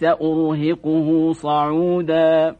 سأرهقه صعودا.